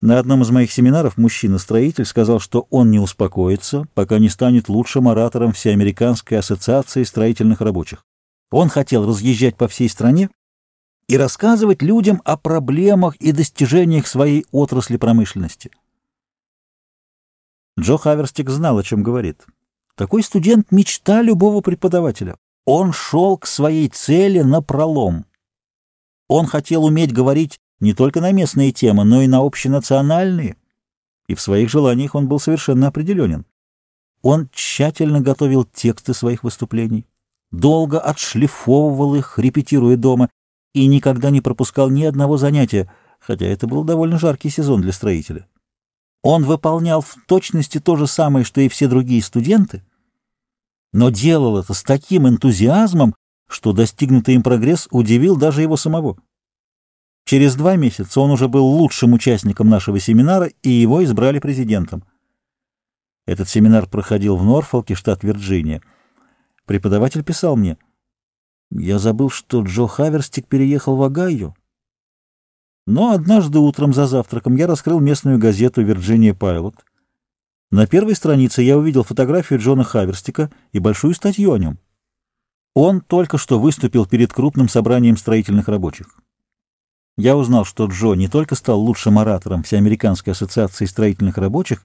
На одном из моих семинаров мужчина-строитель сказал, что он не успокоится, пока не станет лучшим оратором Всеамериканской ассоциации строительных рабочих. Он хотел разъезжать по всей стране и рассказывать людям о проблемах и достижениях своей отрасли промышленности. Джо Хаверстик знал, о чем говорит. Такой студент — мечта любого преподавателя. Он шел к своей цели на пролом. Он хотел уметь говорить не только на местные темы, но и на общенациональные, и в своих желаниях он был совершенно определенен. Он тщательно готовил тексты своих выступлений, долго отшлифовывал их, репетируя дома, и никогда не пропускал ни одного занятия, хотя это был довольно жаркий сезон для строителя. Он выполнял в точности то же самое, что и все другие студенты, но делал это с таким энтузиазмом, что достигнутый им прогресс удивил даже его самого. Через два месяца он уже был лучшим участником нашего семинара, и его избрали президентом. Этот семинар проходил в Норфолке, штат Вирджиния. Преподаватель писал мне, «Я забыл, что Джо Хаверстик переехал в Огайо». Но однажды утром за завтраком я раскрыл местную газету «Вирджиния Пайлот». На первой странице я увидел фотографию Джона Хаверстика и большую статью о нем. Он только что выступил перед крупным собранием строительных рабочих. Я узнал, что Джо не только стал лучшим оратором Всеамериканской ассоциации строительных рабочих,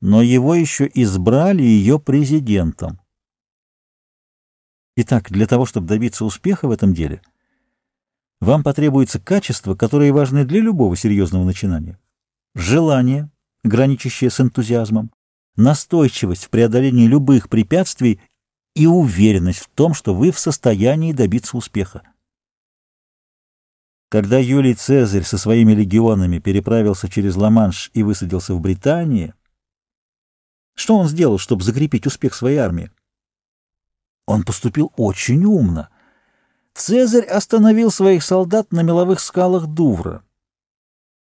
но его еще избрали ее президентом. Итак, для того, чтобы добиться успеха в этом деле, вам потребуется качество, которое важно для любого серьезного начинания. Желание, граничащее с энтузиазмом, настойчивость в преодолении любых препятствий и уверенность в том, что вы в состоянии добиться успеха. Когда Юлий Цезарь со своими легионами переправился через Ла-Манш и высадился в Британии, что он сделал, чтобы закрепить успех своей армии? Он поступил очень умно. Цезарь остановил своих солдат на меловых скалах Дувра.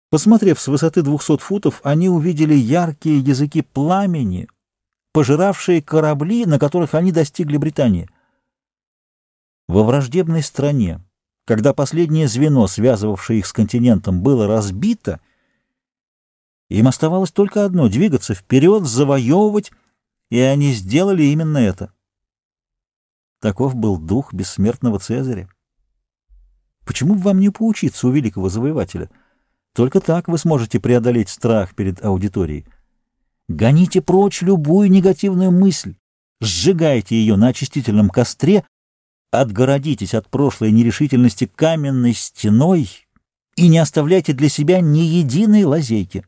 Посмотрев с высоты двухсот футов, они увидели яркие языки пламени, пожиравшие корабли, на которых они достигли Британии. Во враждебной стране, когда последнее звено, связывавшее их с континентом, было разбито, им оставалось только одно — двигаться вперед, завоевывать, и они сделали именно это. Таков был дух бессмертного Цезаря. Почему бы вам не поучиться у великого завоевателя? Только так вы сможете преодолеть страх перед аудиторией. Гоните прочь любую негативную мысль, сжигайте ее на очистительном костре Отгородитесь от прошлой нерешительности каменной стеной и не оставляйте для себя ни единой лазейки.